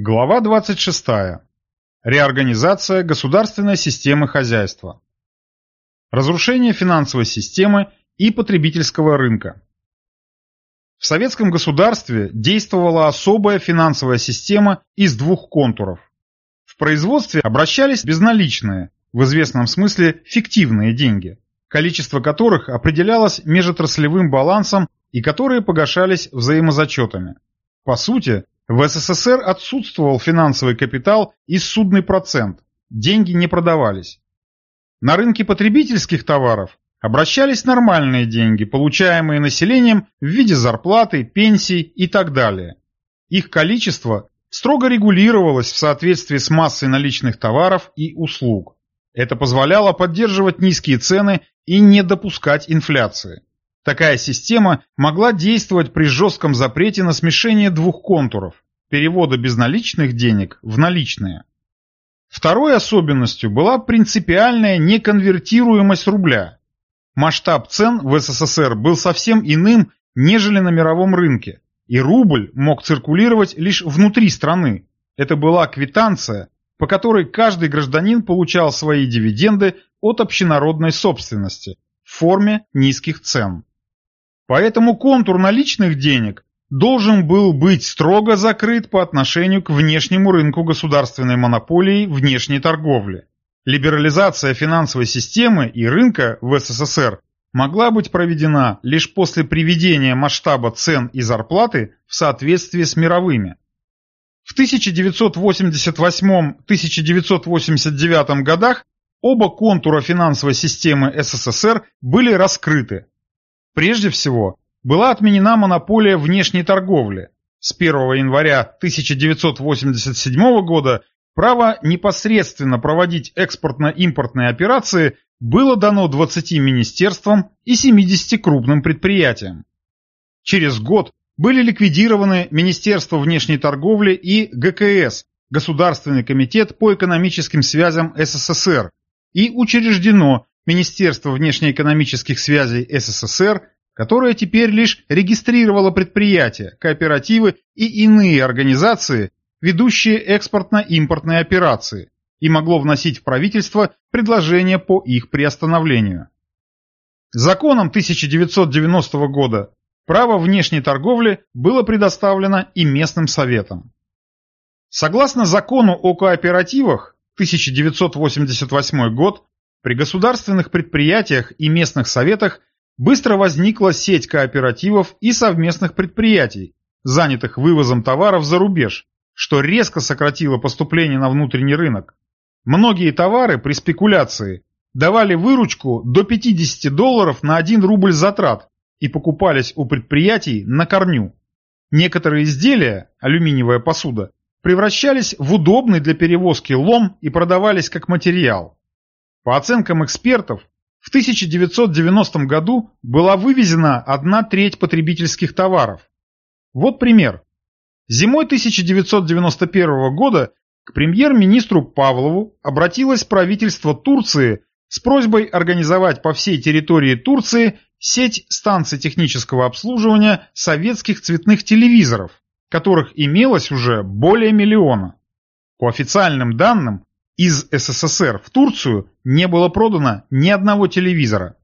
Глава 26. Реорганизация государственной системы хозяйства. Разрушение финансовой системы и потребительского рынка. В советском государстве действовала особая финансовая система из двух контуров. В производстве обращались безналичные, в известном смысле фиктивные деньги, количество которых определялось межотраслевым балансом и которые погашались взаимозачетами. По сути, в СССР отсутствовал финансовый капитал и судный процент, деньги не продавались. На рынке потребительских товаров обращались нормальные деньги, получаемые населением в виде зарплаты, пенсий и так далее. Их количество строго регулировалось в соответствии с массой наличных товаров и услуг. Это позволяло поддерживать низкие цены и не допускать инфляции. Такая система могла действовать при жестком запрете на смешение двух контуров – перевода безналичных денег в наличные. Второй особенностью была принципиальная неконвертируемость рубля. Масштаб цен в СССР был совсем иным, нежели на мировом рынке, и рубль мог циркулировать лишь внутри страны. Это была квитанция, по которой каждый гражданин получал свои дивиденды от общенародной собственности в форме низких цен. Поэтому контур наличных денег должен был быть строго закрыт по отношению к внешнему рынку государственной монополии внешней торговли. Либерализация финансовой системы и рынка в СССР могла быть проведена лишь после приведения масштаба цен и зарплаты в соответствии с мировыми. В 1988-1989 годах оба контура финансовой системы СССР были раскрыты, Прежде всего, была отменена монополия внешней торговли. С 1 января 1987 года право непосредственно проводить экспортно-импортные операции было дано 20 министерствам и 70 крупным предприятиям. Через год были ликвидированы Министерство внешней торговли и ГКС, Государственный комитет по экономическим связям СССР, и учреждено Министерство внешнеэкономических связей СССР, которое теперь лишь регистрировало предприятия, кооперативы и иные организации, ведущие экспортно-импортные операции, и могло вносить в правительство предложения по их приостановлению. Законом 1990 года право внешней торговли было предоставлено и местным советам. Согласно закону о кооперативах 1988 год, при государственных предприятиях и местных советах быстро возникла сеть кооперативов и совместных предприятий, занятых вывозом товаров за рубеж, что резко сократило поступление на внутренний рынок. Многие товары при спекуляции давали выручку до 50 долларов на 1 рубль затрат и покупались у предприятий на корню. Некоторые изделия, алюминиевая посуда, превращались в удобный для перевозки лом и продавались как материал. По оценкам экспертов, в 1990 году была вывезена одна треть потребительских товаров. Вот пример. Зимой 1991 года к премьер-министру Павлову обратилось правительство Турции с просьбой организовать по всей территории Турции сеть станций технического обслуживания советских цветных телевизоров, которых имелось уже более миллиона. По официальным данным, из СССР в Турцию не было продано ни одного телевизора.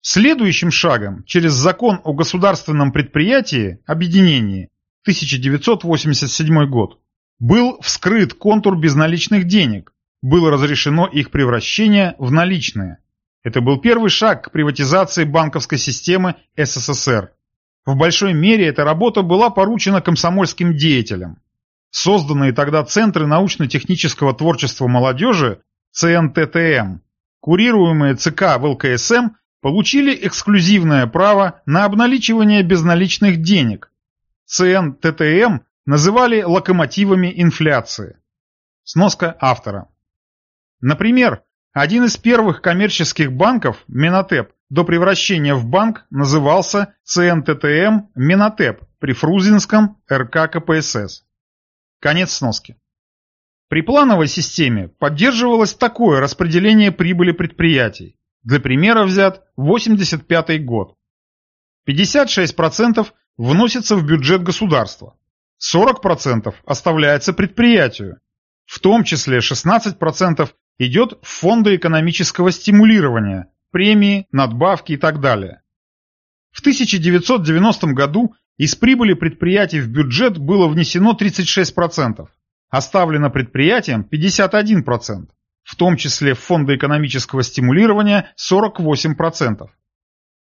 Следующим шагом через закон о государственном предприятии объединении 1987 год был вскрыт контур безналичных денег, было разрешено их превращение в наличные. Это был первый шаг к приватизации банковской системы СССР. В большой мере эта работа была поручена комсомольским деятелям. Созданные тогда Центры научно-технического творчества молодежи, ЦНТТМ, курируемые ЦК в ЛКСМ, получили эксклюзивное право на обналичивание безналичных денег. ЦНТТМ называли локомотивами инфляции. Сноска автора. Например, один из первых коммерческих банков, Минотеп, до превращения в банк назывался ЦНТТМ Минотеп при Фрузинском РК КПСС. Конец сноски. При плановой системе поддерживалось такое распределение прибыли предприятий. Для примера взят 85 год. 56% вносится в бюджет государства. 40% оставляется предприятию, в том числе 16% идет в фонды экономического стимулирования, премии, надбавки и так далее. В 1990 году из прибыли предприятий в бюджет было внесено 36%, оставлено предприятиям 51%, в том числе в фонды экономического стимулирования 48%.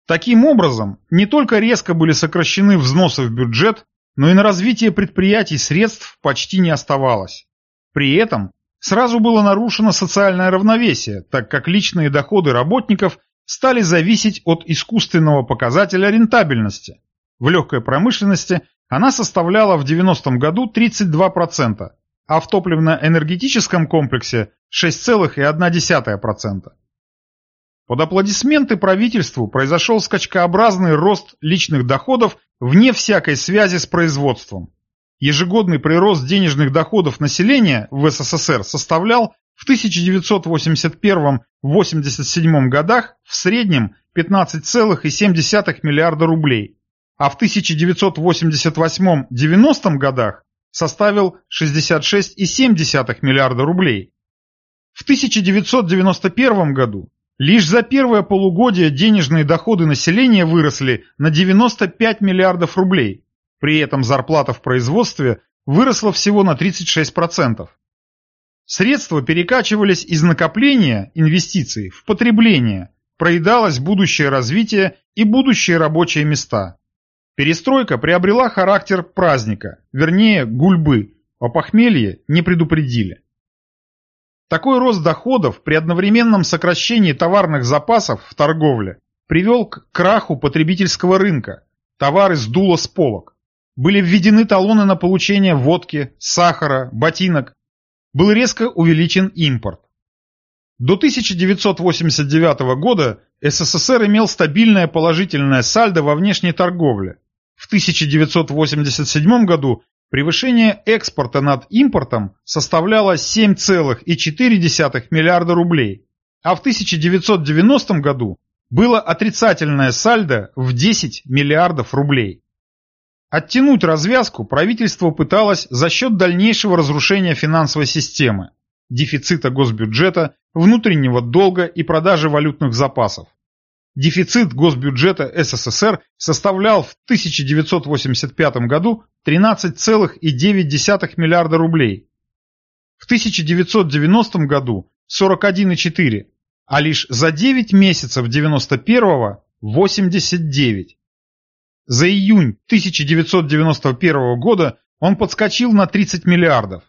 Таким образом, не только резко были сокращены взносы в бюджет, но и на развитие предприятий средств почти не оставалось. При этом сразу было нарушено социальное равновесие, так как личные доходы работников стали зависеть от искусственного показателя рентабельности. В легкой промышленности она составляла в 90-м году 32%, а в топливно-энергетическом комплексе 6,1%. Под аплодисменты правительству произошел скачкообразный рост личных доходов вне всякой связи с производством. Ежегодный прирост денежных доходов населения в СССР составлял в 1981-87 годах в среднем 15,7 миллиарда рублей, а в 1988-90 годах составил 66,7 миллиарда рублей. В 1991 году лишь за первое полугодие денежные доходы населения выросли на 95 миллиардов рублей, при этом зарплата в производстве выросла всего на 36%. Средства перекачивались из накопления инвестиций в потребление, проедалось будущее развитие и будущие рабочие места. Перестройка приобрела характер праздника, вернее гульбы, о похмелье не предупредили. Такой рост доходов при одновременном сокращении товарных запасов в торговле привел к краху потребительского рынка. Товары сдуло с полок. Были введены талоны на получение водки, сахара, ботинок. Был резко увеличен импорт. До 1989 года СССР имел стабильное положительное сальдо во внешней торговле. В 1987 году Превышение экспорта над импортом составляло 7,4 миллиарда рублей, а в 1990 году было отрицательное сальдо в 10 миллиардов рублей. Оттянуть развязку правительство пыталось за счет дальнейшего разрушения финансовой системы, дефицита госбюджета, внутреннего долга и продажи валютных запасов. Дефицит госбюджета СССР составлял в 1985 году 13,9 миллиарда рублей, в 1990 году 41,4, а лишь за 9 месяцев 91-го 89. За июнь 1991 года он подскочил на 30 миллиардов.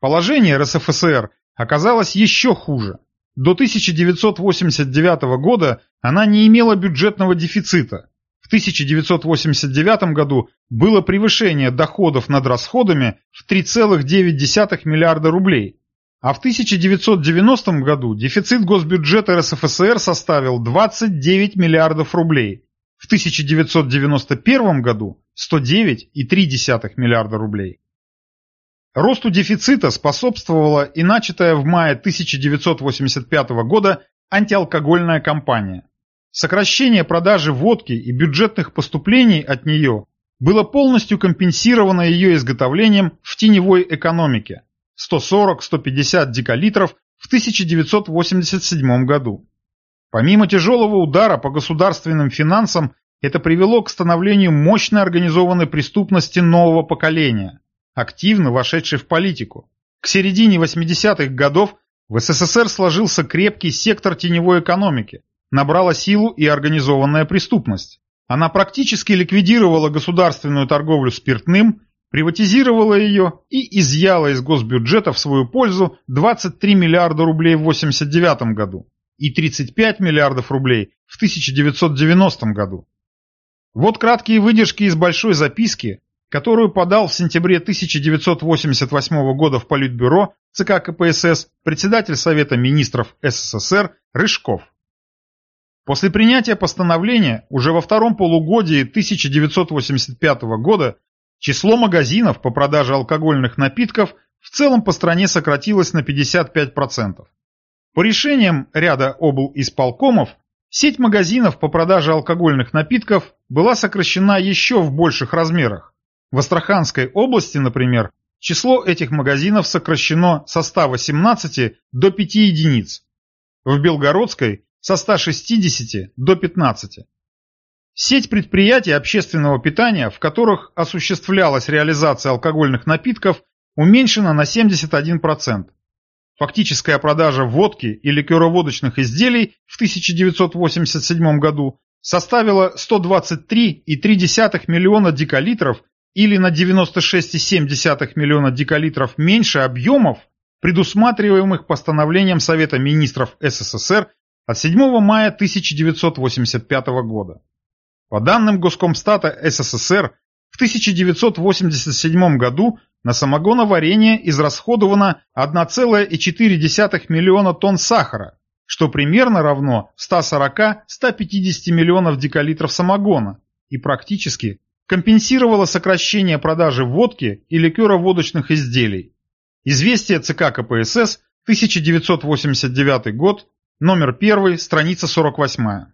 Положение РСФСР оказалось еще хуже. До 1989 года она не имела бюджетного дефицита. В 1989 году было превышение доходов над расходами в 3,9 миллиарда рублей, а в 1990 году дефицит госбюджета РСФСР составил 29 миллиардов рублей, в 1991 году 109,3 миллиарда рублей. Росту дефицита способствовала и начатая в мае 1985 года антиалкогольная кампания. Сокращение продажи водки и бюджетных поступлений от нее было полностью компенсировано ее изготовлением в теневой экономике – 140-150 декалитров в 1987 году. Помимо тяжелого удара по государственным финансам, это привело к становлению мощной организованной преступности нового поколения – активно вошедший в политику. К середине 80-х годов в СССР сложился крепкий сектор теневой экономики, набрала силу и организованная преступность. Она практически ликвидировала государственную торговлю спиртным, приватизировала ее и изъяла из госбюджета в свою пользу 23 миллиарда рублей в 1989 году и 35 миллиардов рублей в 1990 году. Вот краткие выдержки из большой записки, которую подал в сентябре 1988 года в Политбюро ЦК КПСС председатель Совета министров СССР Рыжков. После принятия постановления уже во втором полугодии 1985 года число магазинов по продаже алкогольных напитков в целом по стране сократилось на 55%. По решениям ряда обл. исполкомов, сеть магазинов по продаже алкогольных напитков была сокращена еще в больших размерах В Астраханской области, например, число этих магазинов сокращено со 118 до 5 единиц. В Белгородской – со 160 до 15. Сеть предприятий общественного питания, в которых осуществлялась реализация алкогольных напитков, уменьшена на 71%. Фактическая продажа водки и ликероводочных изделий в 1987 году составила 123,3 миллиона декалитров или на 96,7 миллиона декалитров меньше объемов, предусматриваемых постановлением Совета министров СССР от 7 мая 1985 года. По данным Госкомстата СССР, в 1987 году на самогоноварение израсходовано 1,4 миллиона тонн сахара, что примерно равно 140-150 миллионов декалитров самогона и практически компенсировало сокращение продажи водки и ликероводочных изделий. Известие ЦК КПСС, 1989 год, номер 1, страница 48.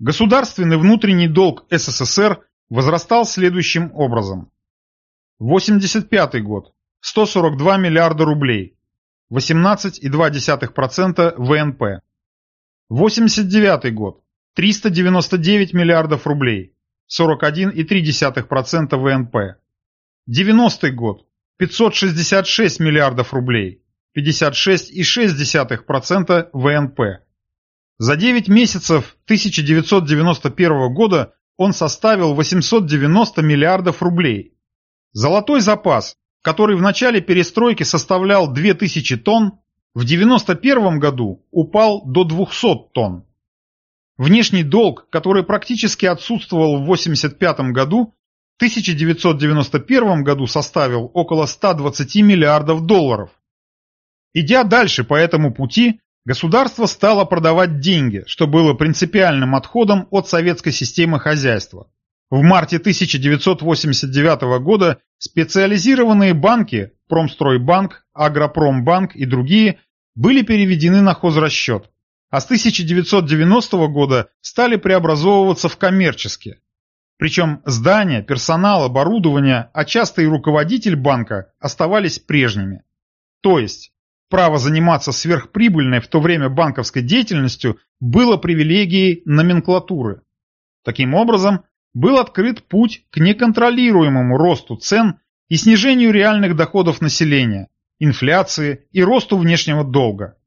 Государственный внутренний долг СССР возрастал следующим образом. 85 год – 142 миллиарда рублей, 18,2% ВНП. 89 год – 399 миллиардов рублей, 41,3% ВНП. 90 год – 566 миллиардов рублей, 56,6% ВНП. За 9 месяцев 1991 года он составил 890 миллиардов рублей. Золотой запас, который в начале перестройки составлял 2000 тонн, в 1991 году упал до 200 тонн. Внешний долг, который практически отсутствовал в 1985 году, в 1991 году составил около 120 миллиардов долларов. Идя дальше по этому пути, Государство стало продавать деньги, что было принципиальным отходом от советской системы хозяйства. В марте 1989 года специализированные банки Промстройбанк, Агропромбанк и другие были переведены на хозрасчет, а с 1990 года стали преобразовываться в коммерческие. Причем здания, персонал, оборудование, а часто и руководитель банка оставались прежними. То есть Право заниматься сверхприбыльной в то время банковской деятельностью было привилегией номенклатуры. Таким образом, был открыт путь к неконтролируемому росту цен и снижению реальных доходов населения, инфляции и росту внешнего долга.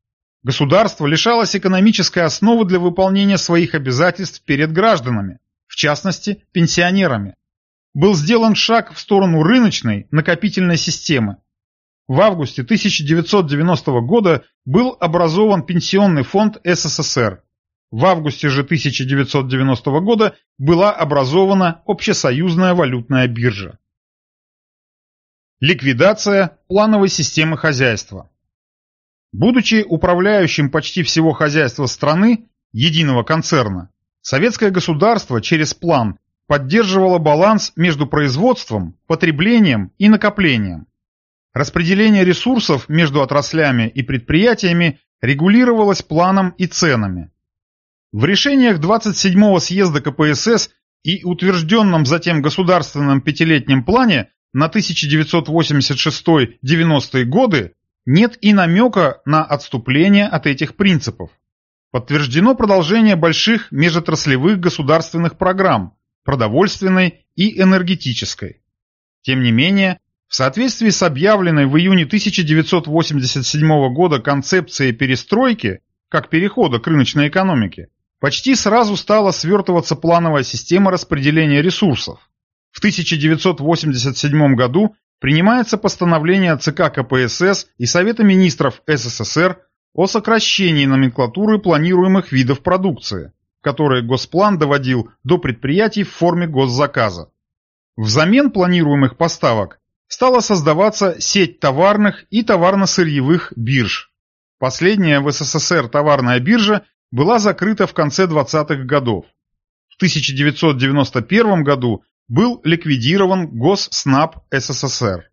Государство лишалось экономической основы для выполнения своих обязательств перед гражданами, в частности, пенсионерами. Был сделан шаг в сторону рыночной накопительной системы, в августе 1990 года был образован Пенсионный фонд СССР. В августе же 1990 года была образована Общесоюзная валютная биржа. Ликвидация плановой системы хозяйства. Будучи управляющим почти всего хозяйства страны, единого концерна, советское государство через план поддерживало баланс между производством, потреблением и накоплением. Распределение ресурсов между отраслями и предприятиями регулировалось планом и ценами. В решениях 27-го съезда КПСС и утвержденном затем государственном пятилетнем плане на 1986-90 годы нет и намека на отступление от этих принципов. Подтверждено продолжение больших межотраслевых государственных программ, продовольственной и энергетической. Тем не менее, в соответствии с объявленной в июне 1987 года концепцией перестройки, как перехода к рыночной экономике, почти сразу стала свертываться плановая система распределения ресурсов. В 1987 году принимается постановление ЦК КПСС и Совета министров СССР о сокращении номенклатуры планируемых видов продукции, которые Госплан доводил до предприятий в форме госзаказа. Взамен планируемых поставок стала создаваться сеть товарных и товарно-сырьевых бирж. Последняя в СССР товарная биржа была закрыта в конце 20-х годов. В 1991 году был ликвидирован Госснаб СССР.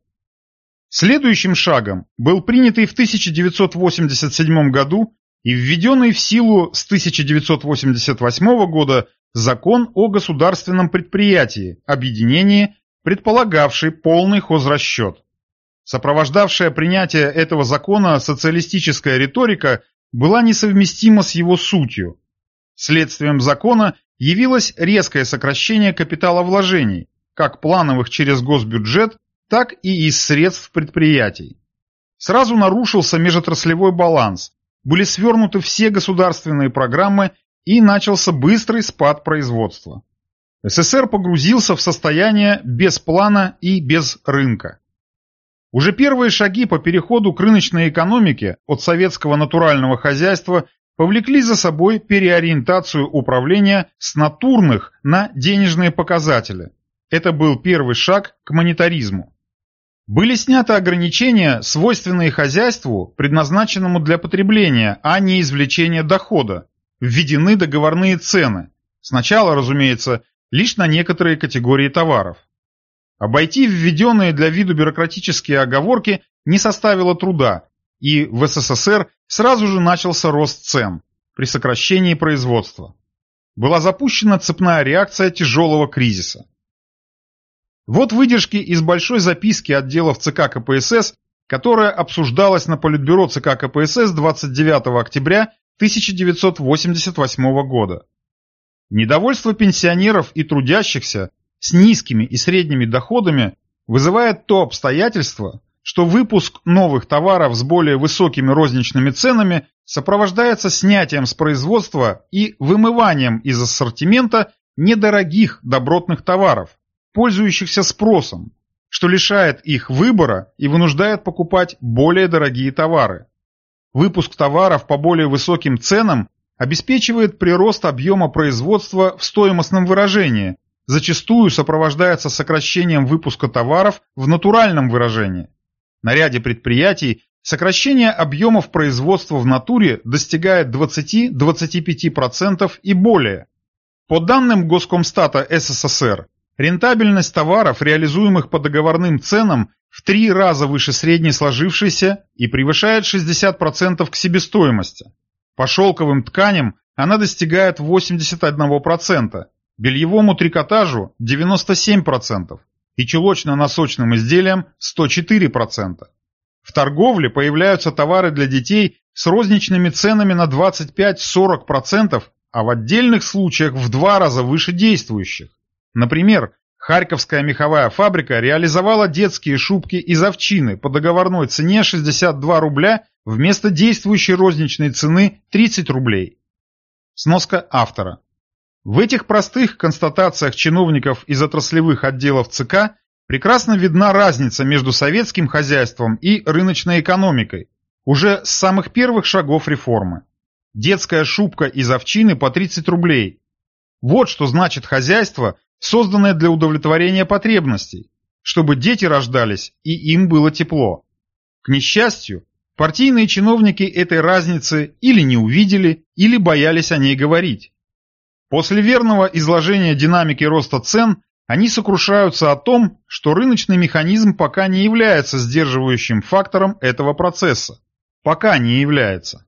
Следующим шагом был принятый в 1987 году и введенный в силу с 1988 года закон о государственном предприятии, объединении предполагавший полный хозрасчет. Сопровождавшая принятие этого закона социалистическая риторика была несовместима с его сутью. Следствием закона явилось резкое сокращение капиталовложений, как плановых через госбюджет, так и из средств предприятий. Сразу нарушился межотраслевой баланс, были свернуты все государственные программы и начался быстрый спад производства. СССР погрузился в состояние без плана и без рынка. Уже первые шаги по переходу к рыночной экономике от советского натурального хозяйства повлекли за собой переориентацию управления с натурных на денежные показатели. Это был первый шаг к монетаризму. Были сняты ограничения, свойственные хозяйству, предназначенному для потребления, а не извлечения дохода. Введены договорные цены. Сначала, разумеется, лишь на некоторые категории товаров. Обойти введенные для виду бюрократические оговорки не составило труда, и в СССР сразу же начался рост цен при сокращении производства. Была запущена цепная реакция тяжелого кризиса. Вот выдержки из большой записки отделов ЦК КПСС, которая обсуждалась на Политбюро ЦК КПСС 29 октября 1988 года. Недовольство пенсионеров и трудящихся с низкими и средними доходами вызывает то обстоятельство, что выпуск новых товаров с более высокими розничными ценами сопровождается снятием с производства и вымыванием из ассортимента недорогих добротных товаров, пользующихся спросом, что лишает их выбора и вынуждает покупать более дорогие товары. Выпуск товаров по более высоким ценам обеспечивает прирост объема производства в стоимостном выражении, зачастую сопровождается сокращением выпуска товаров в натуральном выражении. На ряде предприятий сокращение объемов производства в натуре достигает 20-25% и более. По данным Госкомстата СССР, рентабельность товаров, реализуемых по договорным ценам, в три раза выше средней сложившейся и превышает 60% к себестоимости. По шелковым тканям она достигает 81%, бельевому трикотажу 97% и чулочно-носочным изделиям 104%. В торговле появляются товары для детей с розничными ценами на 25-40%, а в отдельных случаях в два раза выше действующих. Например, Харьковская меховая фабрика реализовала детские шубки из овчины по договорной цене 62 рубля вместо действующей розничной цены 30 рублей. Сноска автора. В этих простых констатациях чиновников из отраслевых отделов ЦК прекрасно видна разница между советским хозяйством и рыночной экономикой, уже с самых первых шагов реформы. Детская шубка из овчины по 30 рублей. Вот что значит хозяйство, созданное для удовлетворения потребностей, чтобы дети рождались и им было тепло. К несчастью, партийные чиновники этой разницы или не увидели, или боялись о ней говорить. После верного изложения динамики роста цен они сокрушаются о том, что рыночный механизм пока не является сдерживающим фактором этого процесса. Пока не является.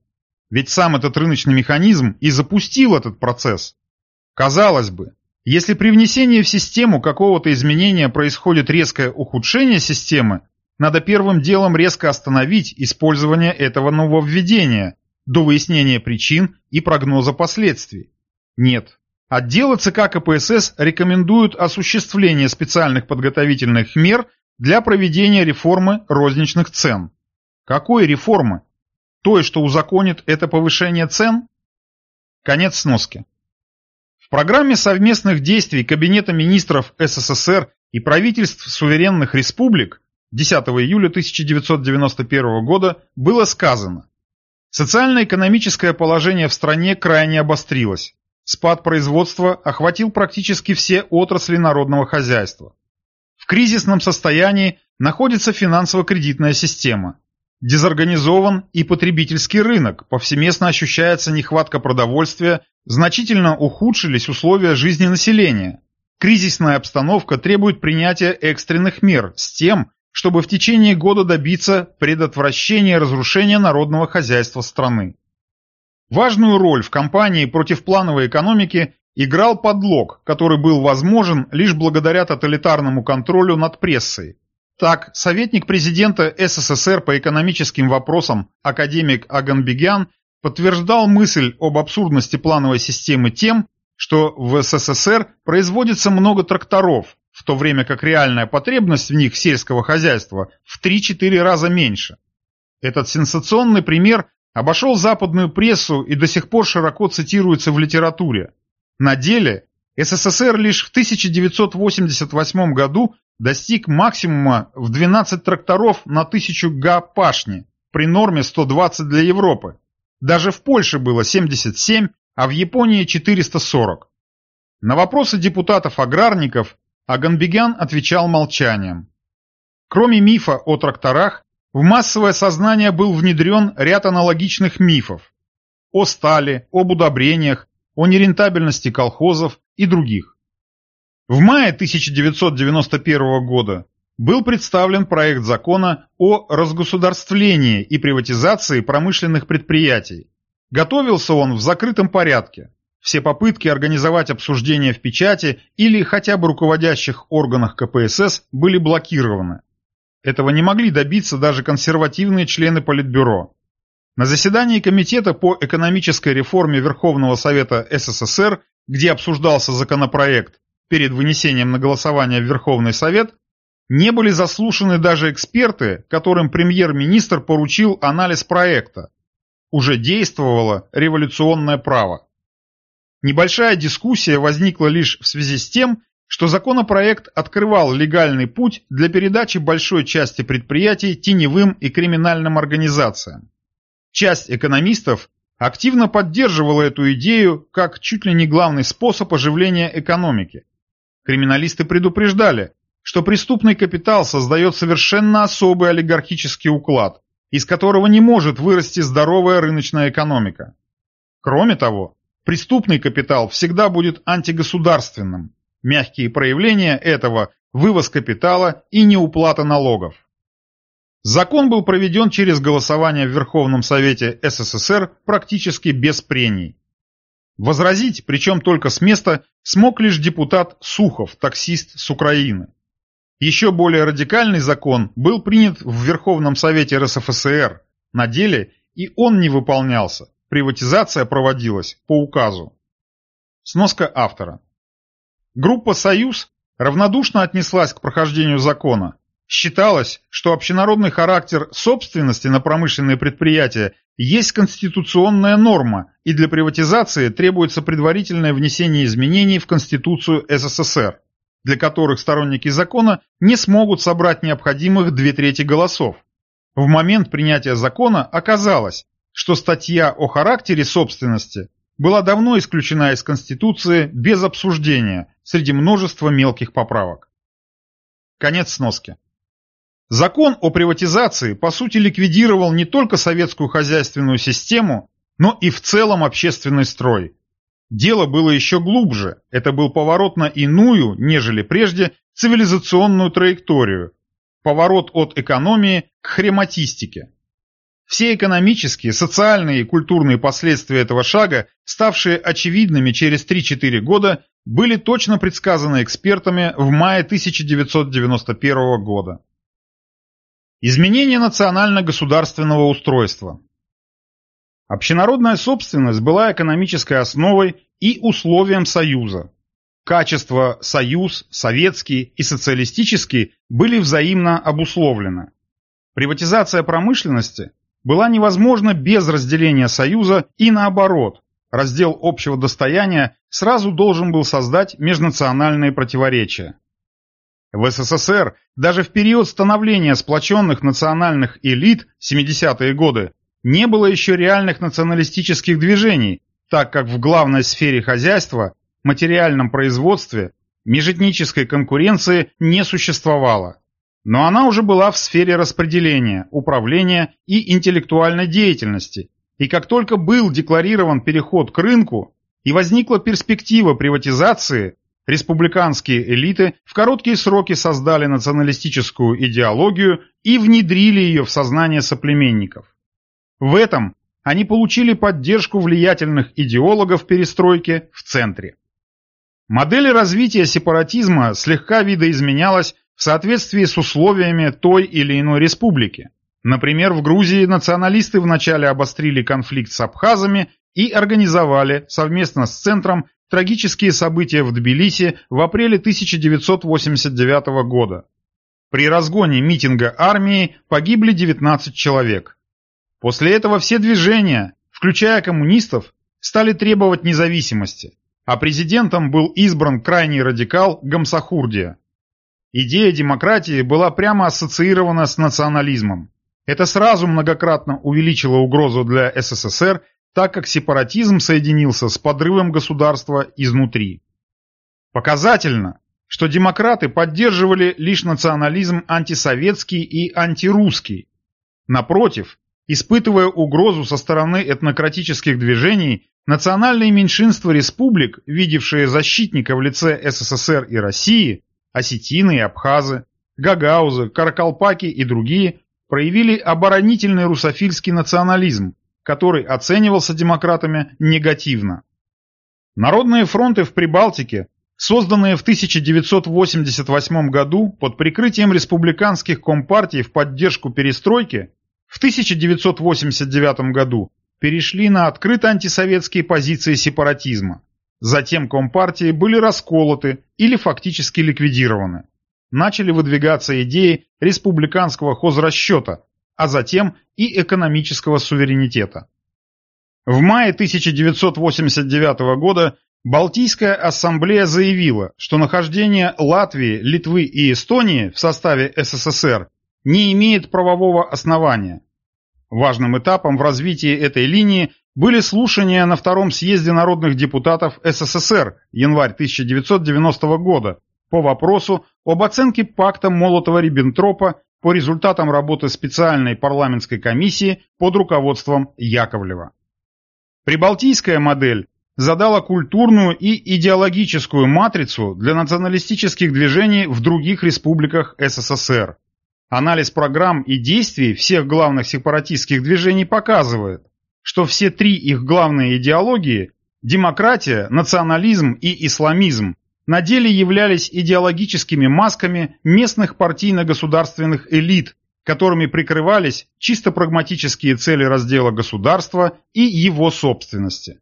Ведь сам этот рыночный механизм и запустил этот процесс. Казалось бы, если при внесении в систему какого-то изменения происходит резкое ухудшение системы, надо первым делом резко остановить использование этого нововведения до выяснения причин и прогноза последствий. Нет. Отделы ЦК КПСС рекомендуют осуществление специальных подготовительных мер для проведения реформы розничных цен. Какой реформы? Той, что узаконит это повышение цен? Конец сноски. В программе совместных действий Кабинета министров СССР и правительств суверенных республик 10 июля 1991 года было сказано Социально-экономическое положение в стране крайне обострилось. Спад производства охватил практически все отрасли народного хозяйства. В кризисном состоянии находится финансово-кредитная система. Дезорганизован и потребительский рынок, повсеместно ощущается нехватка продовольствия, значительно ухудшились условия жизни населения. Кризисная обстановка требует принятия экстренных мер с тем, чтобы в течение года добиться предотвращения разрушения народного хозяйства страны. Важную роль в кампании против плановой экономики играл подлог, который был возможен лишь благодаря тоталитарному контролю над прессой. Так, советник президента СССР по экономическим вопросам академик Аганбегян подтверждал мысль об абсурдности плановой системы тем, что в СССР производится много тракторов, в то время как реальная потребность в них сельского хозяйства в 3-4 раза меньше. Этот сенсационный пример обошел западную прессу и до сих пор широко цитируется в литературе. На деле СССР лишь в 1988 году достиг максимума в 12 тракторов на 1000 га пашни при норме 120 для Европы. Даже в Польше было 77, а в Японии 440. На вопросы депутатов-аграрников Аганбегян отвечал молчанием. Кроме мифа о тракторах, в массовое сознание был внедрен ряд аналогичных мифов о стали, об удобрениях, о нерентабельности колхозов и других. В мае 1991 года был представлен проект закона о разгосударствлении и приватизации промышленных предприятий. Готовился он в закрытом порядке. Все попытки организовать обсуждение в печати или хотя бы руководящих органах КПСС были блокированы. Этого не могли добиться даже консервативные члены Политбюро. На заседании Комитета по экономической реформе Верховного Совета СССР, где обсуждался законопроект, перед вынесением на голосование в Верховный Совет, не были заслушаны даже эксперты, которым премьер-министр поручил анализ проекта. Уже действовало революционное право. Небольшая дискуссия возникла лишь в связи с тем, что законопроект открывал легальный путь для передачи большой части предприятий теневым и криминальным организациям. Часть экономистов активно поддерживала эту идею как чуть ли не главный способ оживления экономики. Криминалисты предупреждали, что преступный капитал создает совершенно особый олигархический уклад, из которого не может вырасти здоровая рыночная экономика. Кроме того, преступный капитал всегда будет антигосударственным. Мягкие проявления этого – вывоз капитала и неуплата налогов. Закон был проведен через голосование в Верховном Совете СССР практически без прений. Возразить, причем только с места, смог лишь депутат Сухов, таксист с Украины. Еще более радикальный закон был принят в Верховном Совете РСФСР. На деле и он не выполнялся. Приватизация проводилась по указу. Сноска автора. Группа «Союз» равнодушно отнеслась к прохождению закона, Считалось, что общенародный характер собственности на промышленные предприятия есть конституционная норма, и для приватизации требуется предварительное внесение изменений в Конституцию СССР, для которых сторонники закона не смогут собрать необходимых две трети голосов. В момент принятия закона оказалось, что статья о характере собственности была давно исключена из Конституции без обсуждения среди множества мелких поправок. Конец сноски. Закон о приватизации по сути ликвидировал не только советскую хозяйственную систему, но и в целом общественный строй. Дело было еще глубже, это был поворот на иную, нежели прежде, цивилизационную траекторию, поворот от экономии к хрематистике. Все экономические, социальные и культурные последствия этого шага, ставшие очевидными через 3-4 года, были точно предсказаны экспертами в мае 1991 года. Изменение национально-государственного устройства. Общенародная собственность была экономической основой и условием Союза. Качества «союз», «советский» и «социалистический» были взаимно обусловлены. Приватизация промышленности была невозможна без разделения Союза и наоборот, раздел общего достояния сразу должен был создать межнациональные противоречия. В СССР даже в период становления сплоченных национальных элит 70-е годы не было еще реальных националистических движений, так как в главной сфере хозяйства, материальном производстве, межэтнической конкуренции не существовало. Но она уже была в сфере распределения, управления и интеллектуальной деятельности, и как только был декларирован переход к рынку и возникла перспектива приватизации, Республиканские элиты в короткие сроки создали националистическую идеологию и внедрили ее в сознание соплеменников. В этом они получили поддержку влиятельных идеологов перестройки в центре. Модель развития сепаратизма слегка видоизменялась в соответствии с условиями той или иной республики. Например, в Грузии националисты вначале обострили конфликт с абхазами и организовали совместно с Центром трагические события в Тбилиси в апреле 1989 года. При разгоне митинга армии погибли 19 человек. После этого все движения, включая коммунистов, стали требовать независимости, а президентом был избран крайний радикал Гамсахурдия. Идея демократии была прямо ассоциирована с национализмом. Это сразу многократно увеличило угрозу для СССР, так как сепаратизм соединился с подрывом государства изнутри. Показательно, что демократы поддерживали лишь национализм антисоветский и антирусский. Напротив, испытывая угрозу со стороны этнократических движений, национальные меньшинства республик, видевшие защитника в лице СССР и России, осетины и абхазы, гагаузы, каракалпаки и другие, проявили оборонительный русофильский национализм, который оценивался демократами негативно. Народные фронты в Прибалтике Созданные в 1988 году под прикрытием республиканских компартий в поддержку перестройки, в 1989 году перешли на открыто антисоветские позиции сепаратизма. Затем компартии были расколоты или фактически ликвидированы. Начали выдвигаться идеи республиканского хозрасчета, а затем и экономического суверенитета. В мае 1989 года Балтийская ассамблея заявила, что нахождение Латвии, Литвы и Эстонии в составе СССР не имеет правового основания. Важным этапом в развитии этой линии были слушания на Втором съезде народных депутатов СССР январь 1990 года по вопросу об оценке пакта Молотова-Риббентропа по результатам работы специальной парламентской комиссии под руководством Яковлева. Прибалтийская модель задала культурную и идеологическую матрицу для националистических движений в других республиках СССР. Анализ программ и действий всех главных сепаратистских движений показывает, что все три их главные идеологии – демократия, национализм и исламизм – на деле являлись идеологическими масками местных партийно-государственных элит, которыми прикрывались чисто прагматические цели раздела государства и его собственности.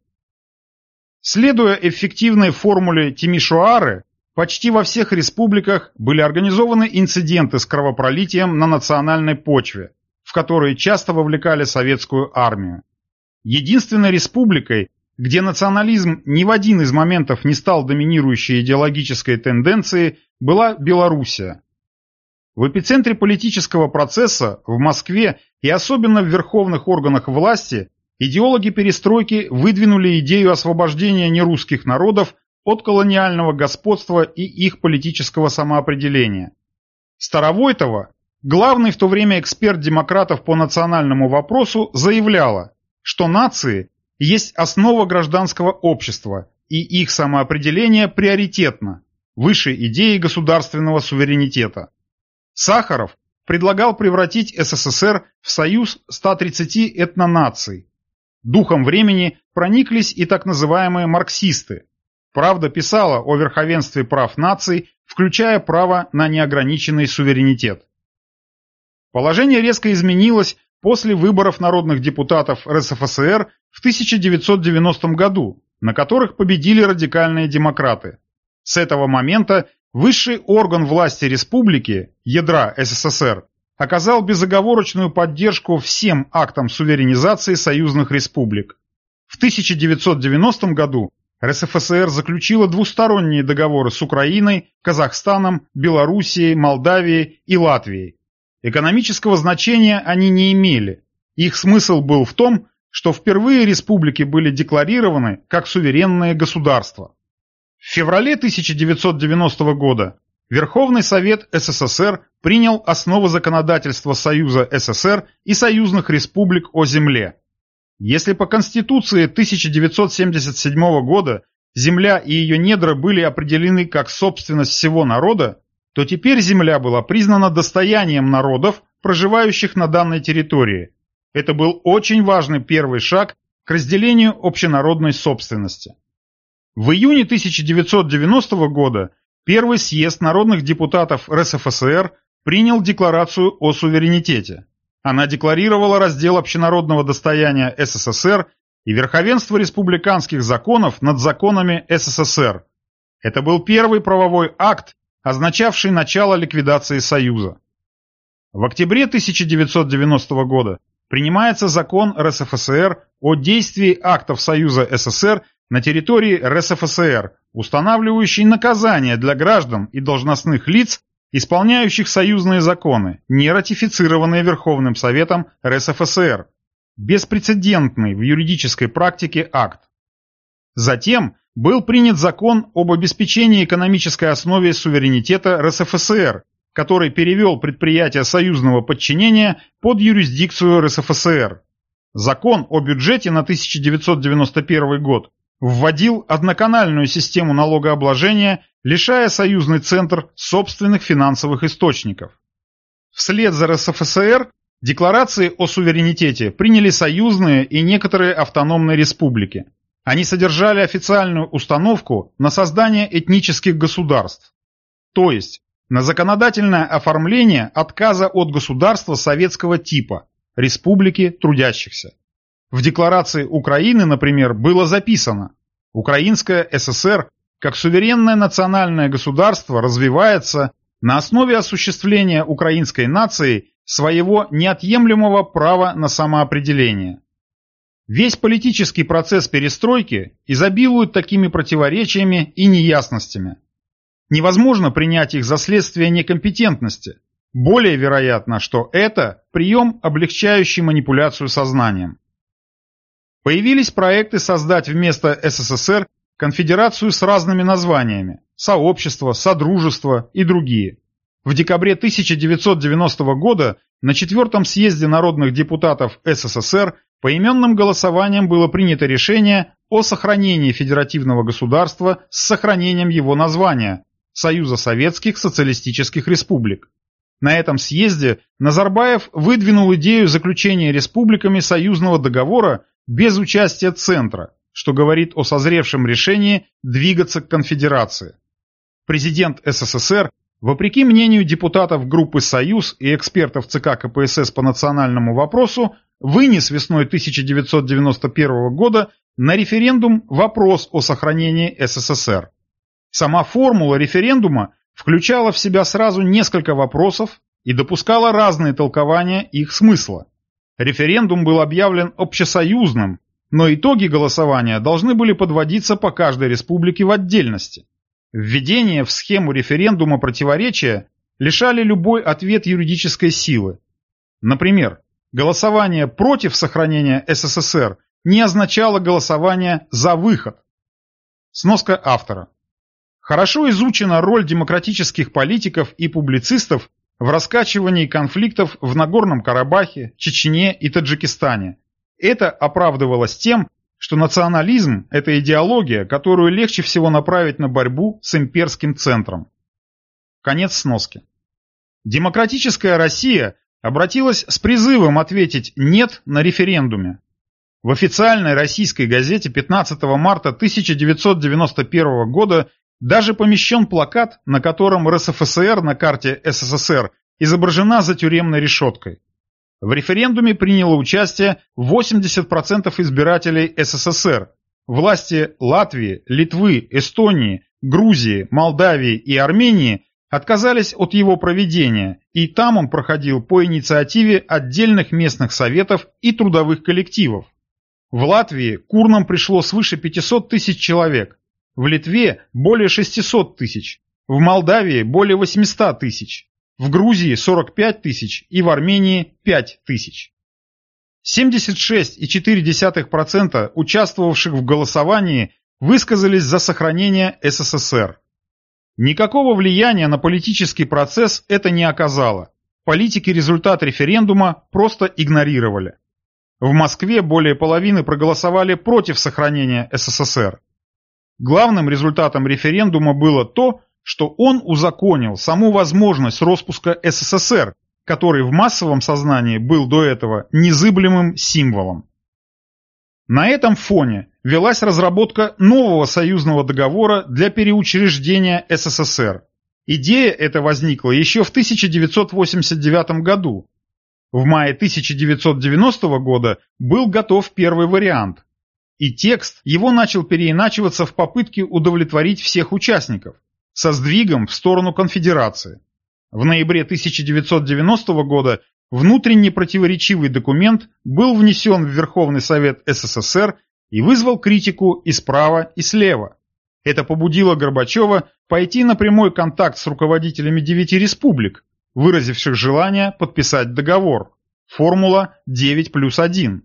Следуя эффективной формуле Тимишоары, почти во всех республиках были организованы инциденты с кровопролитием на национальной почве, в которые часто вовлекали советскую армию. Единственной республикой, где национализм ни в один из моментов не стал доминирующей идеологической тенденцией, была Белоруссия. В эпицентре политического процесса в Москве и особенно в верховных органах власти идеологи перестройки выдвинули идею освобождения нерусских народов от колониального господства и их политического самоопределения. Старовойтова, главный в то время эксперт демократов по национальному вопросу, заявляла, что нации есть основа гражданского общества, и их самоопределение приоритетно, выше идеи государственного суверенитета. Сахаров предлагал превратить СССР в союз 130 этнонаций, Духом времени прониклись и так называемые марксисты. Правда писала о верховенстве прав наций, включая право на неограниченный суверенитет. Положение резко изменилось после выборов народных депутатов РСФСР в 1990 году, на которых победили радикальные демократы. С этого момента высший орган власти республики, ядра СССР, оказал безоговорочную поддержку всем актам суверенизации союзных республик. В 1990 году РСФСР заключила двусторонние договоры с Украиной, Казахстаном, Белоруссией, Молдавией и Латвией. Экономического значения они не имели. Их смысл был в том, что впервые республики были декларированы как суверенные государства. В феврале 1990 года Верховный Совет СССР принял основы законодательства Союза СССР и союзных республик о земле. Если по Конституции 1977 года земля и ее недра были определены как собственность всего народа, то теперь земля была признана достоянием народов, проживающих на данной территории. Это был очень важный первый шаг к разделению общенародной собственности. В июне 1990 года Первый съезд народных депутатов РСФСР принял декларацию о суверенитете. Она декларировала раздел общенародного достояния СССР и верховенство республиканских законов над законами СССР. Это был первый правовой акт, означавший начало ликвидации Союза. В октябре 1990 года принимается закон РСФСР о действии актов Союза СССР на территории РСФСР, устанавливающий наказание для граждан и должностных лиц, исполняющих союзные законы, не ратифицированные Верховным Советом РСФСР, беспрецедентный в юридической практике акт. Затем был принят закон об обеспечении экономической основе суверенитета РСФСР, который перевел предприятия союзного подчинения под юрисдикцию РСФСР. Закон о бюджете на 1991 год вводил одноканальную систему налогообложения, лишая союзный центр собственных финансовых источников. Вслед за РСФСР декларации о суверенитете приняли союзные и некоторые автономные республики. Они содержали официальную установку на создание этнических государств, то есть на законодательное оформление отказа от государства советского типа, республики трудящихся. В декларации Украины, например, было записано «Украинская ССР как суверенное национальное государство развивается на основе осуществления украинской нации своего неотъемлемого права на самоопределение». Весь политический процесс перестройки изобилует такими противоречиями и неясностями. Невозможно принять их за следствие некомпетентности. Более вероятно, что это прием, облегчающий манипуляцию сознанием. Появились проекты создать вместо СССР конфедерацию с разными названиями – сообщество, содружество и другие. В декабре 1990 года на четвертом съезде народных депутатов СССР поименным голосованием было принято решение о сохранении федеративного государства с сохранением его названия – Союза Советских Социалистических Республик. На этом съезде Назарбаев выдвинул идею заключения республиками союзного договора без участия Центра, что говорит о созревшем решении двигаться к конфедерации. Президент СССР, вопреки мнению депутатов группы «Союз» и экспертов ЦК КПСС по национальному вопросу, вынес весной 1991 года на референдум вопрос о сохранении СССР. Сама формула референдума включала в себя сразу несколько вопросов и допускала разные толкования их смысла. Референдум был объявлен общесоюзным, но итоги голосования должны были подводиться по каждой республике в отдельности. Введение в схему референдума противоречия лишали любой ответ юридической силы. Например, голосование против сохранения СССР не означало голосование за выход. Сноска автора. Хорошо изучена роль демократических политиков и публицистов в раскачивании конфликтов в Нагорном Карабахе, Чечне и Таджикистане. Это оправдывалось тем, что национализм – это идеология, которую легче всего направить на борьбу с имперским центром. Конец сноски. Демократическая Россия обратилась с призывом ответить «нет» на референдуме. В официальной российской газете 15 марта 1991 года даже помещен плакат, на котором РСФСР на карте СССР изображена за тюремной решеткой. В референдуме приняло участие 80% избирателей СССР. Власти Латвии, Литвы, Эстонии, Грузии, Молдавии и Армении отказались от его проведения, и там он проходил по инициативе отдельных местных советов и трудовых коллективов. В Латвии к урнам пришло свыше 500 тысяч человек, в Литве более 600 тысяч, в Молдавии более 800 тысяч, в Грузии 45 тысяч и в Армении 5 тысяч. 76,4% участвовавших в голосовании высказались за сохранение СССР. Никакого влияния на политический процесс это не оказало. Политики результат референдума просто игнорировали. В Москве более половины проголосовали против сохранения СССР. Главным результатом референдума было то, что он узаконил саму возможность распуска СССР, который в массовом сознании был до этого незыблемым символом. На этом фоне велась разработка нового союзного договора для переучреждения СССР. Идея эта возникла еще в 1989 году. В мае 1990 года был готов первый вариант. И текст его начал переиначиваться в попытке удовлетворить всех участников, со сдвигом в сторону конфедерации. В ноябре 1990 года внутренне противоречивый документ был внесен в Верховный Совет СССР и вызвал критику и справа, и слева. Это побудило Горбачева пойти на прямой контакт с руководителями девяти республик, выразивших желание подписать договор. Формула 9 плюс 1.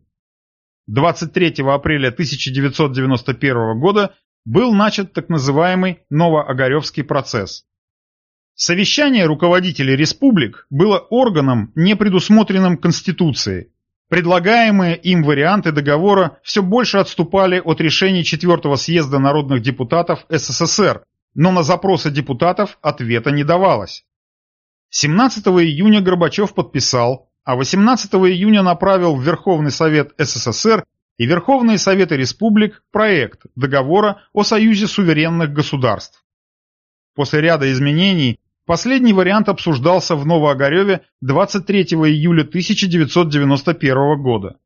23 апреля 1991 года был начат так называемый Новоогаревский процесс. Совещание руководителей республик было органом, не предусмотренным Конституцией. Предлагаемые им варианты договора все больше отступали от решений 4 съезда народных депутатов СССР, но на запросы депутатов ответа не давалось. 17 июня Горбачев подписал, а 18 июня направил в Верховный Совет СССР и Верховные Советы Республик проект договора о Союзе суверенных государств. После ряда изменений Последний вариант обсуждался в Новоогареве 23 июля 1991 года.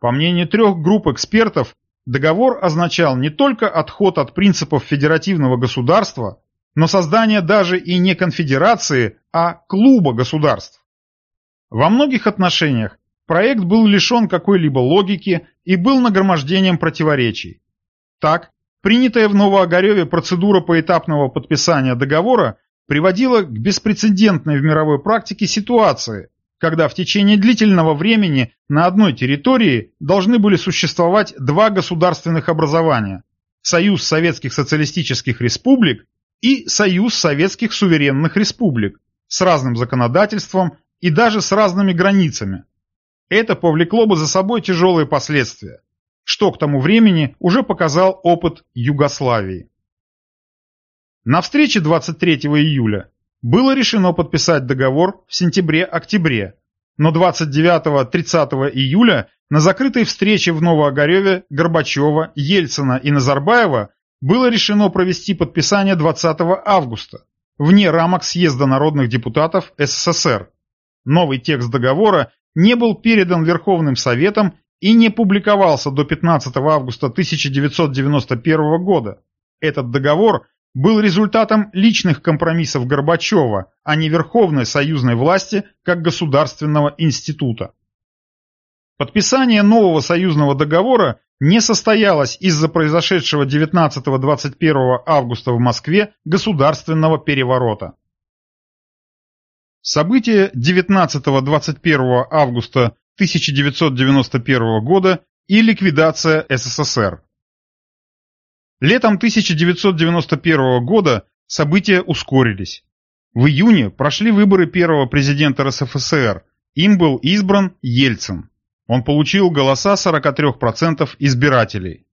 По мнению трех групп экспертов, договор означал не только отход от принципов федеративного государства, но создание даже и не конфедерации, а клуба государств. Во многих отношениях проект был лишен какой-либо логики и был нагромождением противоречий. Так, принятая в Новоогареве процедура поэтапного подписания договора приводило к беспрецедентной в мировой практике ситуации, когда в течение длительного времени на одной территории должны были существовать два государственных образования – Союз Советских Социалистических Республик и Союз Советских Суверенных Республик с разным законодательством и даже с разными границами. Это повлекло бы за собой тяжелые последствия, что к тому времени уже показал опыт Югославии. На встрече 23 июля было решено подписать договор в сентябре-октябре, но 29-30 июля на закрытой встрече в Новоогареве Горбачева, Ельцина и Назарбаева было решено провести подписание 20 августа, вне рамок съезда народных депутатов СССР. Новый текст договора не был передан Верховным Советом и не публиковался до 15 августа 1991 года. Этот договор был результатом личных компромиссов Горбачева, а не Верховной союзной власти как государственного института. Подписание нового союзного договора не состоялось из-за произошедшего 19-21 августа в Москве государственного переворота. События 19-21 августа 1991 года и ликвидация СССР. Летом 1991 года события ускорились. В июне прошли выборы первого президента РСФСР. Им был избран Ельцин. Он получил голоса 43% избирателей.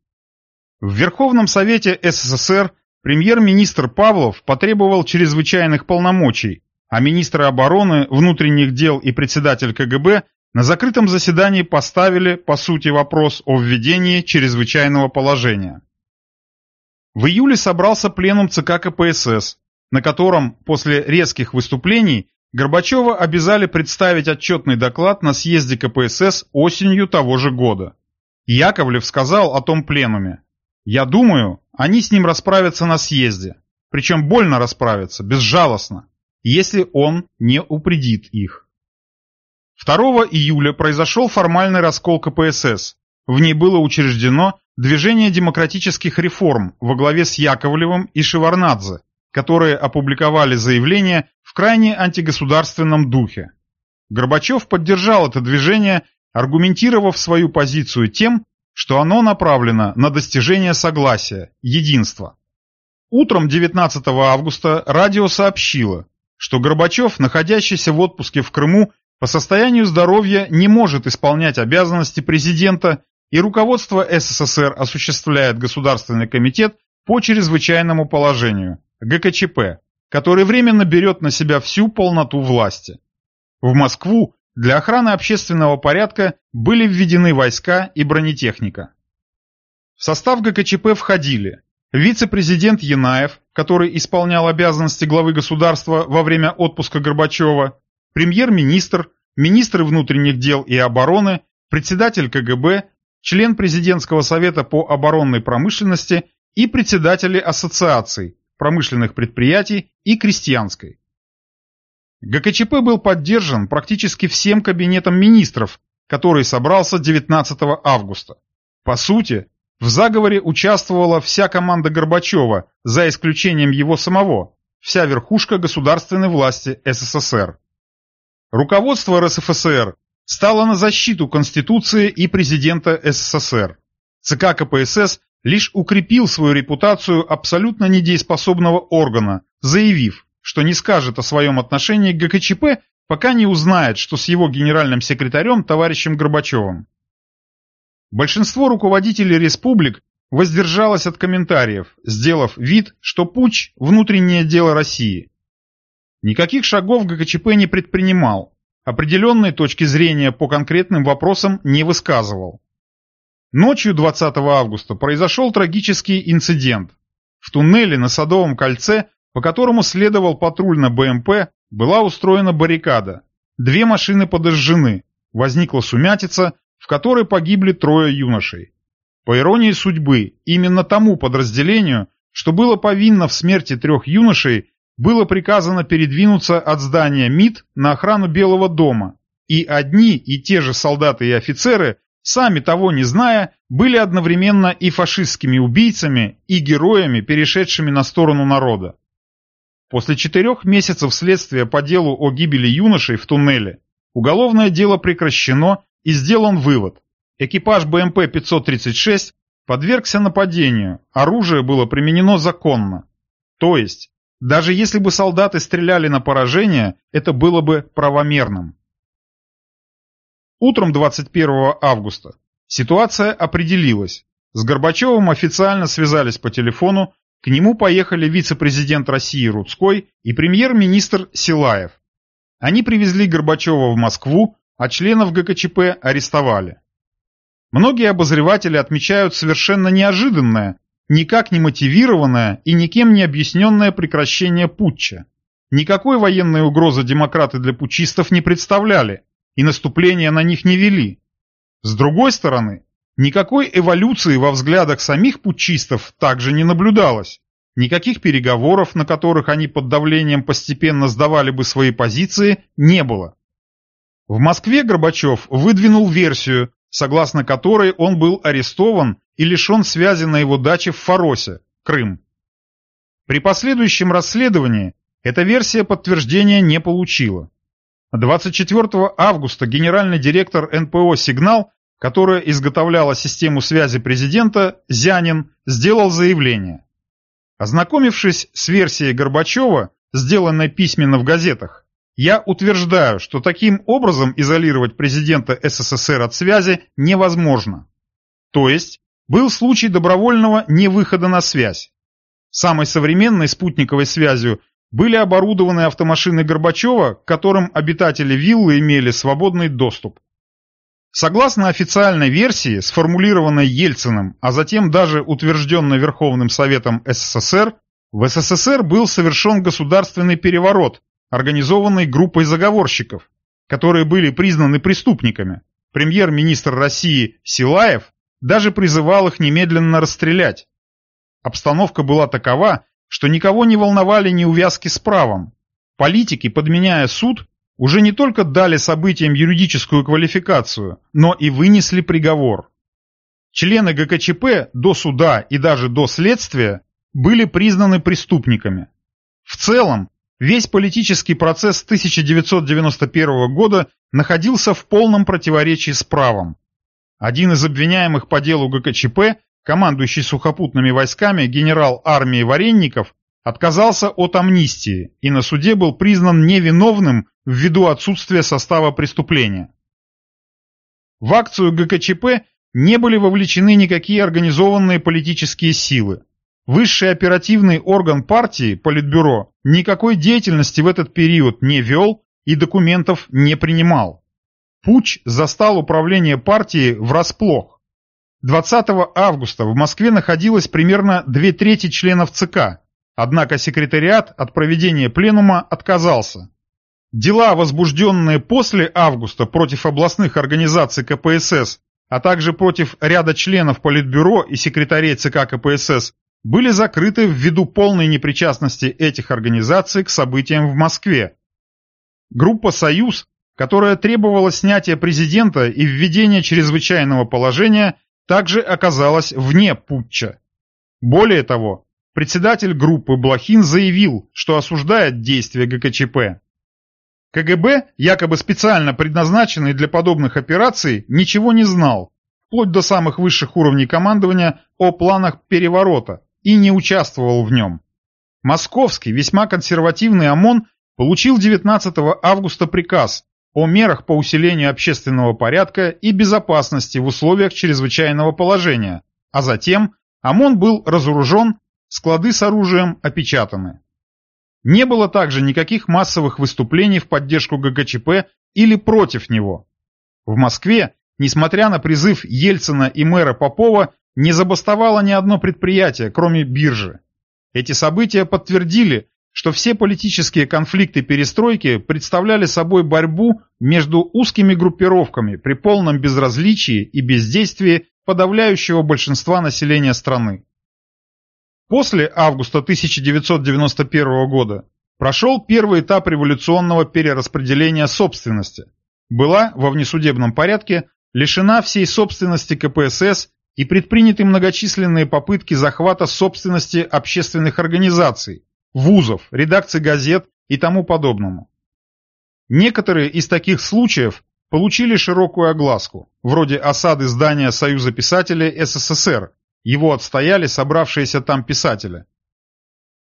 В Верховном Совете СССР премьер-министр Павлов потребовал чрезвычайных полномочий, а министры обороны, внутренних дел и председатель КГБ на закрытом заседании поставили, по сути, вопрос о введении чрезвычайного положения. В июле собрался пленум ЦК КПСС, на котором после резких выступлений Горбачева обязали представить отчетный доклад на съезде КПСС осенью того же года. Яковлев сказал о том пленуме. «Я думаю, они с ним расправятся на съезде, причем больно расправятся, безжалостно, если он не упредит их». 2 июля произошел формальный раскол КПСС. В ней было учреждено Движение демократических реформ во главе с Яковлевым и Шеварнадзе, которые опубликовали заявление в крайне антигосударственном духе. Горбачев поддержал это движение, аргументировав свою позицию тем, что оно направлено на достижение согласия, единства. Утром 19 августа радио сообщило, что Горбачев, находящийся в отпуске в Крыму, по состоянию здоровья не может исполнять обязанности президента и руководство СССР осуществляет Государственный комитет по чрезвычайному положению, ГКЧП, который временно берет на себя всю полноту власти. В Москву для охраны общественного порядка были введены войска и бронетехника. В состав ГКЧП входили вице-президент Янаев, который исполнял обязанности главы государства во время отпуска Горбачева, премьер-министр, министры внутренних дел и обороны, председатель КГБ, член президентского совета по оборонной промышленности и председатели ассоциаций, промышленных предприятий и крестьянской. ГКЧП был поддержан практически всем кабинетом министров, который собрался 19 августа. По сути, в заговоре участвовала вся команда Горбачева, за исключением его самого, вся верхушка государственной власти СССР. Руководство РСФСР стало на защиту Конституции и президента СССР. ЦК КПСС лишь укрепил свою репутацию абсолютно недееспособного органа, заявив, что не скажет о своем отношении к ГКЧП, пока не узнает, что с его генеральным секретарем товарищем Горбачевым. Большинство руководителей республик воздержалось от комментариев, сделав вид, что путь – внутреннее дело России. Никаких шагов ГКЧП не предпринимал, определенной точки зрения по конкретным вопросам не высказывал. Ночью 20 августа произошел трагический инцидент. В туннеле на Садовом кольце, по которому следовал патруль на БМП, была устроена баррикада. Две машины подожжены. Возникла сумятица, в которой погибли трое юношей. По иронии судьбы, именно тому подразделению, что было повинно в смерти трех юношей, было приказано передвинуться от здания МИД на охрану Белого дома, и одни и те же солдаты и офицеры сами того не зная, были одновременно и фашистскими убийцами, и героями, перешедшими на сторону народа. После четырех месяцев следствия по делу о гибели юношей в туннеле, уголовное дело прекращено и сделан вывод. Экипаж БМП-536 подвергся нападению, оружие было применено законно. То есть, даже если бы солдаты стреляли на поражение, это было бы правомерным. Утром 21 августа ситуация определилась. С Горбачевым официально связались по телефону, к нему поехали вице-президент России Рудской и премьер-министр Силаев. Они привезли Горбачева в Москву, а членов ГКЧП арестовали. Многие обозреватели отмечают совершенно неожиданное, никак не мотивированное и никем не объясненное прекращение путча. Никакой военной угрозы демократы для путчистов не представляли, и наступления на них не вели. С другой стороны, никакой эволюции во взглядах самих путчистов также не наблюдалось. Никаких переговоров, на которых они под давлением постепенно сдавали бы свои позиции, не было. В Москве Горбачев выдвинул версию, согласно которой он был арестован и лишен связи на его даче в Фаросе, Крым. При последующем расследовании эта версия подтверждения не получила. 24 августа генеральный директор НПО «Сигнал», которая изготовляла систему связи президента, Зянин, сделал заявление. Ознакомившись с версией Горбачева, сделанной письменно в газетах, я утверждаю, что таким образом изолировать президента СССР от связи невозможно. То есть, был случай добровольного невыхода на связь. Самой современной спутниковой связью были оборудованы автомашины Горбачева, к которым обитатели виллы имели свободный доступ. Согласно официальной версии, сформулированной Ельциным, а затем даже утвержденной Верховным Советом СССР, в СССР был совершен государственный переворот, организованный группой заговорщиков, которые были признаны преступниками. Премьер-министр России Силаев даже призывал их немедленно расстрелять. Обстановка была такова, что никого не волновали неувязки с правом. Политики, подменяя суд, уже не только дали событиям юридическую квалификацию, но и вынесли приговор. Члены ГКЧП до суда и даже до следствия были признаны преступниками. В целом, весь политический процесс 1991 года находился в полном противоречии с правом. Один из обвиняемых по делу ГКЧП командующий сухопутными войсками генерал армии Варенников, отказался от амнистии и на суде был признан невиновным ввиду отсутствия состава преступления. В акцию ГКЧП не были вовлечены никакие организованные политические силы. Высший оперативный орган партии, Политбюро, никакой деятельности в этот период не вел и документов не принимал. Пуч застал управление партии врасплох. 20 августа в Москве находилось примерно две трети членов ЦК, однако секретариат от проведения пленума отказался. Дела, возбужденные после августа против областных организаций КПСС, а также против ряда членов Политбюро и секретарей ЦК КПСС, были закрыты ввиду полной непричастности этих организаций к событиям в Москве. Группа «Союз», которая требовала снятия президента и введения чрезвычайного положения, также оказалась вне путча. Более того, председатель группы Блохин заявил, что осуждает действия ГКЧП. КГБ, якобы специально предназначенный для подобных операций, ничего не знал, вплоть до самых высших уровней командования, о планах переворота, и не участвовал в нем. Московский, весьма консервативный ОМОН получил 19 августа приказ о мерах по усилению общественного порядка и безопасности в условиях чрезвычайного положения, а затем ОМОН был разоружен, склады с оружием опечатаны. Не было также никаких массовых выступлений в поддержку ГКЧП или против него. В Москве, несмотря на призыв Ельцина и мэра Попова, не забастовало ни одно предприятие, кроме биржи. Эти события подтвердили, что все политические конфликты перестройки представляли собой борьбу между узкими группировками при полном безразличии и бездействии подавляющего большинства населения страны. После августа 1991 года прошел первый этап революционного перераспределения собственности. Была во внесудебном порядке лишена всей собственности КПСС и предприняты многочисленные попытки захвата собственности общественных организаций, вузов, редакций газет и тому подобному. Некоторые из таких случаев получили широкую огласку, вроде осады здания Союза писателей СССР, его отстояли собравшиеся там писатели.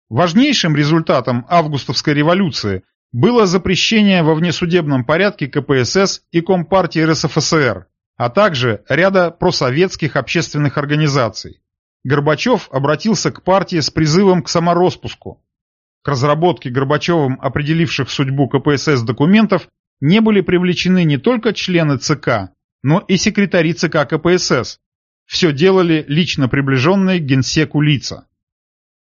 Важнейшим результатом августовской революции было запрещение во внесудебном порядке КПСС и Компартии РСФСР, а также ряда просоветских общественных организаций. Горбачев обратился к партии с призывом к самороспуску. К разработке Горбачевым определивших судьбу КПСС документов не были привлечены не только члены ЦК, но и секретари ЦК КПСС. Все делали лично приближенные к генсеку лица.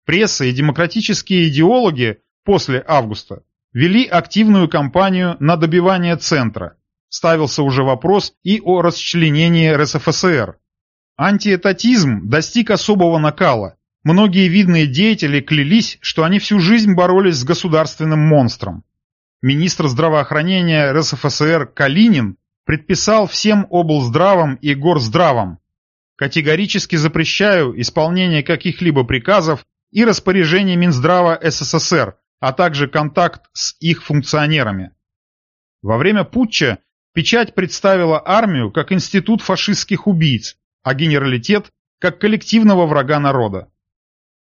Пресса и демократические идеологи после августа вели активную кампанию на добивание центра, ставился уже вопрос и о расчленении РСФСР. Антиэтатизм достиг особого накала. Многие видные деятели клялись, что они всю жизнь боролись с государственным монстром. Министр здравоохранения РСФСР Калинин предписал всем облздравам и горздравам категорически запрещаю исполнение каких-либо приказов и распоряжений Минздрава СССР, а также контакт с их функционерами. Во время путча Печать представила армию как институт фашистских убийц, а генералитет как коллективного врага народа.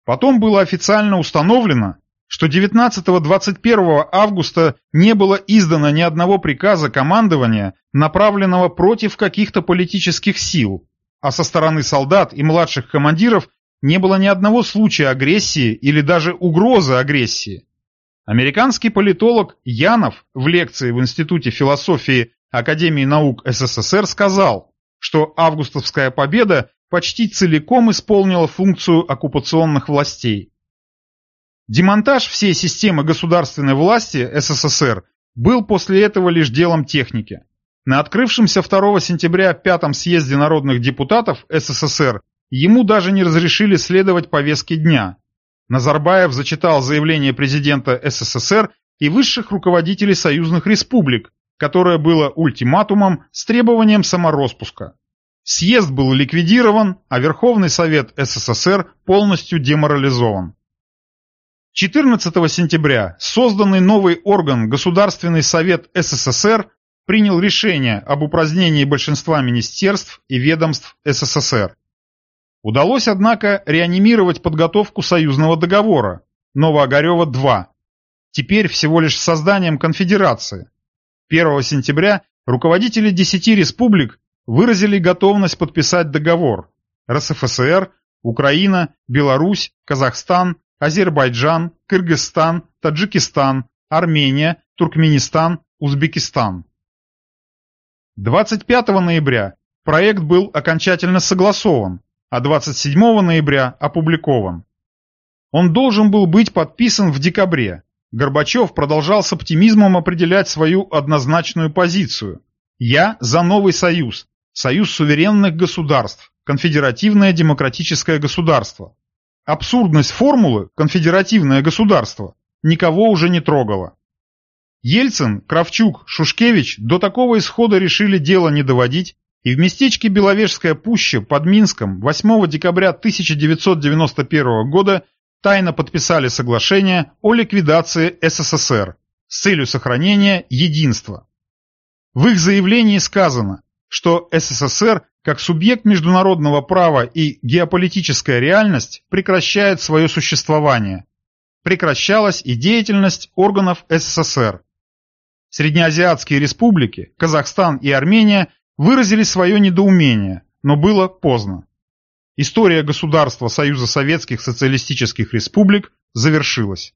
Потом было официально установлено, что 19-21 августа не было издано ни одного приказа командования, направленного против каких-то политических сил, а со стороны солдат и младших командиров не было ни одного случая агрессии или даже угрозы агрессии. Американский политолог Янов в лекции в Институте философии Академии наук СССР сказал, что августовская победа почти целиком исполнила функцию оккупационных властей. Демонтаж всей системы государственной власти СССР был после этого лишь делом техники. На открывшемся 2 сентября Пятом съезде народных депутатов СССР ему даже не разрешили следовать повестке дня. Назарбаев зачитал заявление президента СССР и высших руководителей союзных республик, которое было ультиматумом с требованием самороспуска. Съезд был ликвидирован, а Верховный Совет СССР полностью деморализован. 14 сентября созданный новый орган Государственный Совет СССР принял решение об упразднении большинства министерств и ведомств СССР. Удалось, однако, реанимировать подготовку союзного договора Новоогарева-2, теперь всего лишь созданием конфедерации, 1 сентября руководители 10 республик выразили готовность подписать договор РСФСР, Украина, Беларусь, Казахстан, Азербайджан, Кыргызстан, Таджикистан, Армения, Туркменистан, Узбекистан. 25 ноября проект был окончательно согласован, а 27 ноября опубликован. Он должен был быть подписан в декабре. Горбачев продолжал с оптимизмом определять свою однозначную позицию. «Я за новый союз, союз суверенных государств, конфедеративное демократическое государство». Абсурдность формулы «конфедеративное государство» никого уже не трогала. Ельцин, Кравчук, Шушкевич до такого исхода решили дело не доводить и в местечке Беловежская пуща под Минском 8 декабря 1991 года тайно подписали соглашение о ликвидации СССР с целью сохранения единства. В их заявлении сказано, что СССР как субъект международного права и геополитическая реальность прекращает свое существование. Прекращалась и деятельность органов СССР. Среднеазиатские республики, Казахстан и Армения выразили свое недоумение, но было поздно. История государства Союза Советских Социалистических Республик завершилась.